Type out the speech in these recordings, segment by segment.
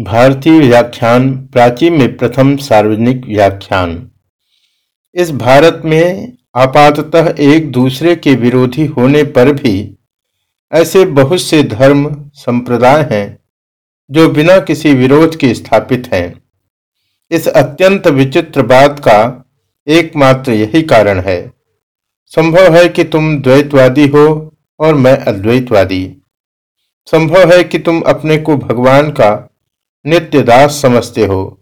भारतीय व्याख्यान प्राची में प्रथम सार्वजनिक व्याख्यान। इस भारत में आपाततः एक दूसरे के विरोधी होने पर भी ऐसे बहुत से धर्म, संप्रदाय हैं, जो बिना किसी विरोध के स्थापित हैं। इस अत्यंत विचित्र बात का एकमात्र यही कारण है। संभव है कि तुम द्वैतवादी हो और मैं अद्वैतवादी। संभव है कि तुम अपने को भगवान का नित्य दास समझते हो।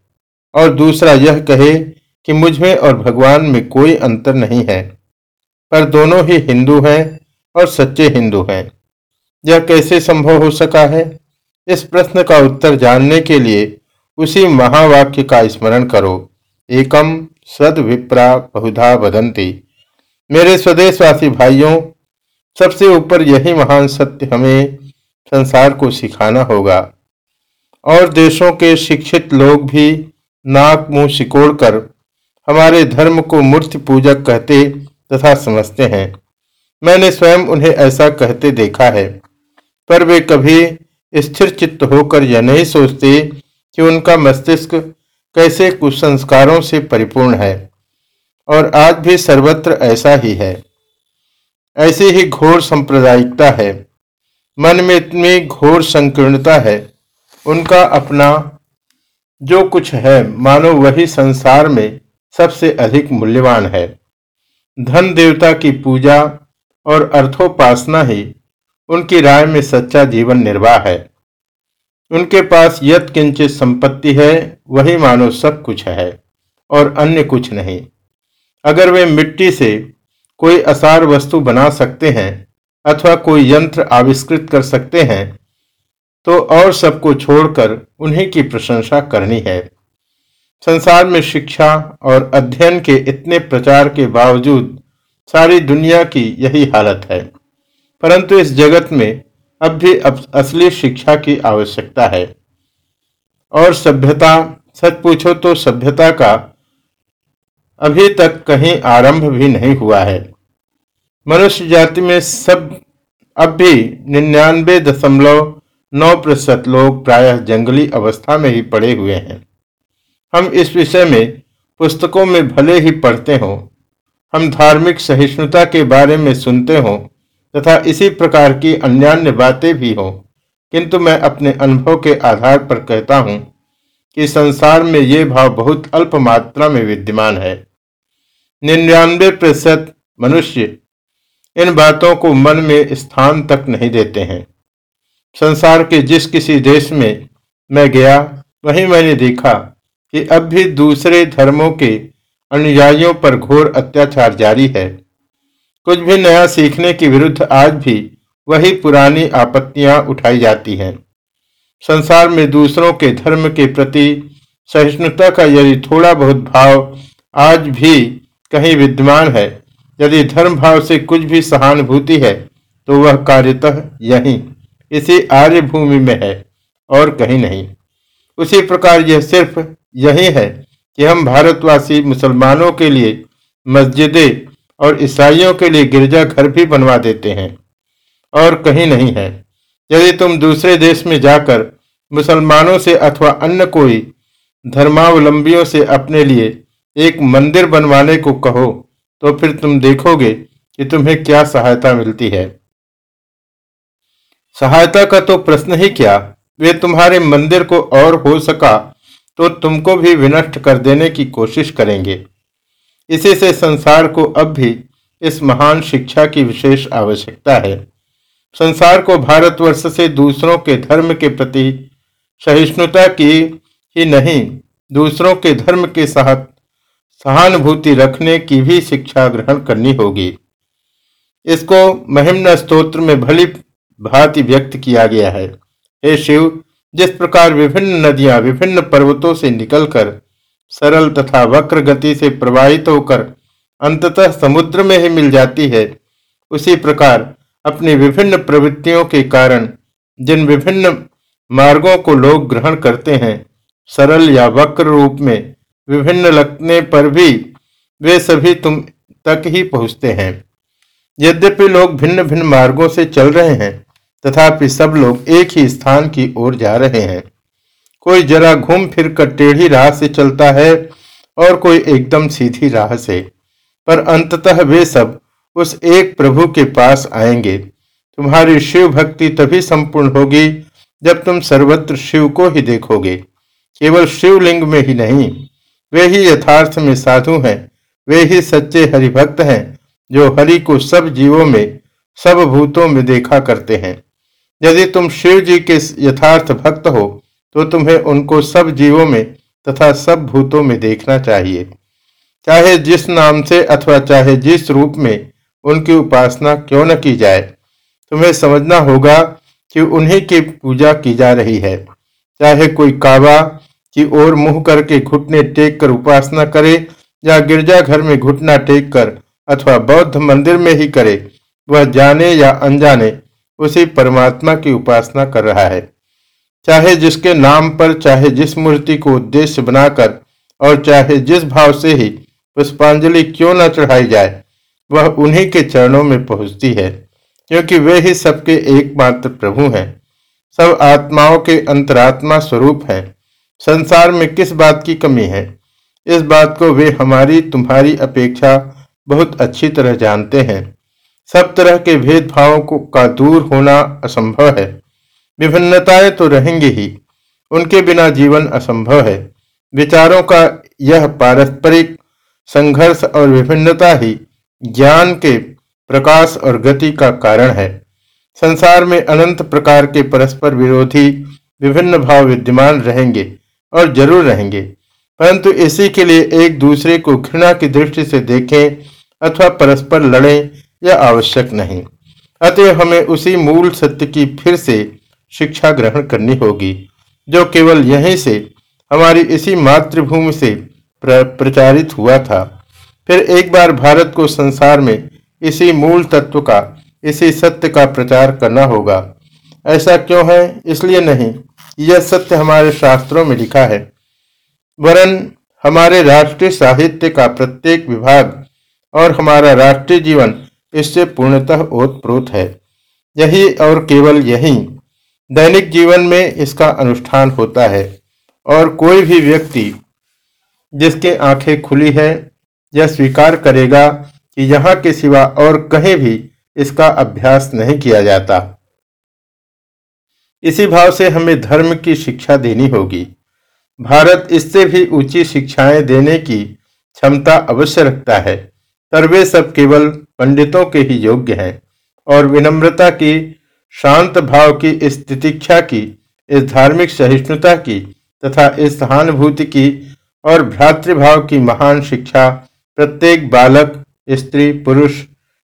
और दूसरा यह कहे कि मुझमें और भगवान में कोई अंतर नहीं है, पर दोनों ही हिंदू हैं और सच्चे हिंदू हैं। यह कैसे संभव हो सका है? इस प्रश्न का उत्तर जानने के लिए उसी महावाक्य का स्मरण करो। एकम सद विप्रा बहुधा वदंती। मेरे स्वदेशवासी भाइयों, सबसे ऊपर यही महान सत्य हमें संसार को सिखाना होगा। और देशों के शिक्षित लोग भी नाक मुँह सिकोड़कर हमारे धर्म को मूर्ति पूजक कहते तथा समझते हैं। मैंने स्वयं उन्हें ऐसा कहते देखा है, पर वे कभी स्थिर चित्त होकर यह नहीं सोचते कि उनका मस्तिष्क कैसे कुसंस्कारों से परिपूर्ण है, और आज भी सर्वत्र ऐसा ही है। ऐसी ही घोर सांप्रदायिकता है। मन में इतनी घोर संकीर्णता है उनका अपना जो कुछ है, मानो वही संसार में सबसे अधिक मूल्यवान है। धन देवता की पूजा और अर्थोपासना ही उनकी राय में सच्चा जीवन निर्वाह है। उनके पास यत किंचित संपत्ति है, वही मानो सब कुछ है और अन्य कुछ नहीं। अगर वे मिट्टी से कोई असार वस्तु बना सकते हैं अथवा कोई यंत्र आविष्कृत कर सकते हैं तो और सबको छोड़कर उन्हीं की प्रशंसा करनी है। संसार में शिक्षा और अध्ययन के इतने प्रचार के बावजूद सारी दुनिया की यही हालत है। परंतु इस जगत में अब भी असली शिक्षा की आवश्यकता है। और सभ्यता, सच पूछो तो सभ्यता का अभी तक कहीं आरंभ भी नहीं हुआ है। मनुष्य जाति में सब अब भी निन्यानबे दशमलव नौ प्रतिशत लोग प्रायः जंगली अवस्था में ही पड़े हुए हैं। हम इस विषय में पुस्तकों में भले ही पढ़ते हो, हम धार्मिक सहिष्णुता के बारे में सुनते हो, तथा इसी प्रकार की अन्यान्य बातें भी हो, किंतु मैं अपने अनुभव के आधार पर कहता हूँ कि संसार में ये भाव बहुत अल्प मात्रा में विद्यमान है। निन्यानवे प्रतिशत मनुष्य इन बातों को मन में स्थान तक नहीं देते हैं। संसार के जिस किसी देश में मैं गया, वहीं मैंने देखा कि अब भी दूसरे धर्मों के अनुयायियों पर घोर अत्याचार जारी है। कुछ भी नया सीखने के विरुद्ध आज भी वही पुरानी आपत्तियाँ उठाई जाती हैं। संसार में दूसरों के धर्म के प्रति सहिष्णुता का यदि थोड़ा बहुत भाव आज भी कहीं विद्यमान है, यदि धर्म भाव से कुछ भी सहानुभूति है तो वह कार्यतः यही। इसी आर्य भूमि में है और कहीं नहीं। उसी प्रकार यह सिर्फ़ यही है कि हम भारतवासी मुसलमानों के लिए मस्जिदें और ईसाइयों के लिए गिरजाघर भी बनवा देते हैं और कहीं नहीं है। यदि तुम दूसरे देश में जाकर मुसलमानों से अथवा अन्य कोई धर्मावलंबियों से अपने लिए एक मंदिर बनवाने को कहो तो फिर तुम देखोगे कि तुम्हें क्या सहायता मिलती है। सहायता का तो प्रश्न ही क्या? वे तुम्हारे मंदिर को और हो सका तो तुमको भी विनष्ट कर देने की कोशिश करेंगे। इसी से संसार को अब भी इस महान शिक्षा की विशेष आवश्यकता है। संसार को भारतवर्ष से दूसरों के धर्म के प्रति सहिष्णुता की ही नहीं, दूसरों के धर्म के साथ सहानुभूति रखने की भी शिक्षा ग्रहण करनी होगी। इसको महिमन स्तोत्र में भली भांति व्यक्त किया गया है। हे शिव, जिस प्रकार विभिन्न नदियाँ विभिन्न पर्वतों से निकलकर सरल तथा वक्र गति से प्रवाहित होकर अंततः समुद्र में ही मिल जाती है, उसी प्रकार अपनी विभिन्न प्रवृत्तियों के कारण जिन विभिन्न मार्गों को लोग ग्रहण करते हैं, सरल या वक्र रूप में विभिन्न लगने पर भी वे सभी तुम तक ही पहुँचते हैं। यद्यपि लोग भिन्न भिन्न मार्गों से चल रहे हैं तथापि सब लोग एक ही स्थान की ओर जा रहे हैं। कोई जरा घूम फिर कर टेढ़ी राह से चलता है और कोई एकदम सीधी राह से। पर अंततः वे सब उस एक प्रभु के पास आएँगे। तुम्हारी शिव भक्ति तभी संपूर्ण होगी जब तुम सर्वत्र शिव को ही देखोगे। केवल शिवलिंग में ही नहीं, वे ही यथार्थ में साधु हैं, वे ही सच्चे हरिभक्त हैं, जो हरि को सब जीवों में, सब भूतों में देखा करते हैं। यदि तुम शिव जी के यथार्थ भक्त हो तो तुम्हें उनको सब जीवों में तथा सब भूतों में देखना चाहिए। चाहे जिस नाम से अथवा चाहे जिस रूप में उनकी उपासना क्यों न की जाए, तुम्हें समझना होगा कि उन्हीं की पूजा की जा रही है। चाहे कोई काबा की ओर मुँह करके घुटने टेक कर उपासना करे, या गिरजाघर में घुटना टेक कर अथवा बौद्ध मंदिर में ही करे, वह जाने या अनजाने उसी परमात्मा की उपासना कर रहा है। चाहे जिसके नाम पर, चाहे जिस मूर्ति को उद्देश्य बनाकर और चाहे जिस भाव से ही पुष्पांजलि क्यों न चढ़ाई जाए, वह उन्हीं के चरणों में पहुँचती है, क्योंकि वे ही सबके एकमात्र प्रभु हैं। सब आत्माओं के अंतरात्मा स्वरूप हैं। संसार में किस बात की कमी है? इस बात को वे हमारी, तुम्हारी अपेक्षा बहुत अच्छी तरह जानते हैं। सब तरह के भेदभावों को का दूर होना असंभव है। विभिन्नताएँ तो रहेंगी ही। उनके बिना जीवन असंभव है। विचारों का यह पारस्परिक संघर्ष और विभिन्नता ही ज्ञान के प्रकाश और गति का कारण है। संसार में अनंत प्रकार के परस्पर विरोधी विभिन्न भाव विद्यमान रहेंगे और ज़रूर रहेंगे। परंतु इसी के लिए एक दूसरे को घृणा की दृष्टि से देखें अथवा परस्पर लड़ें यह आवश्यक नहीं। अतः हमें उसी मूल सत्य की फिर से शिक्षा ग्रहण करनी होगी जो केवल यहीं से हमारी इसी मातृभूमि से प्र, प्रचारित हुआ था। फिर एक बार भारत को संसार में इसी मूल तत्व का इसी सत्य का प्रचार करना होगा। ऐसा क्यों है? इसलिए नहीं यह सत्य हमारे शास्त्रों में लिखा है। वरन हमारे राष्ट्रीय साहित्य का प्रत्येक विभाग और हमारा राष्ट्रीय जीवन इससे पूर्णतः ओतप्रोत है। यही और केवल यही। दैनिक जीवन में इसका अनुष्ठान होता है और कोई भी व्यक्ति जिसके आँखें खुली है, यह स्वीकार करेगा कि यहाँ के सिवा और कहीं भी इसका अभ्यास नहीं किया जाता। इसी भाव से हमें धर्म की शिक्षा देनी होगी। भारत इससे भी ऊँची शिक्षाएँ देने की क्षमता अवश्य रखता है। पर वे सब केवल पंडितों के ही योग्य हैं और विनम्रता की, शांत भाव की, इस तितिक्षा की, इस धार्मिक सहिष्णुता की तथा इस सहानुभूति की और भ्रातृभाव की महान शिक्षा प्रत्येक बालक, स्त्री, पुरुष,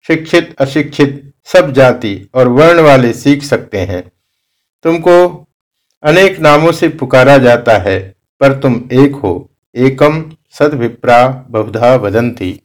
शिक्षित, अशिक्षित सब जाति और वर्ण वाले सीख सकते हैं। तुमको अनेक नामों से पुकारा जाता है, पर तुम एक हो, एकम सदभिप्रा बहुधा वदंती।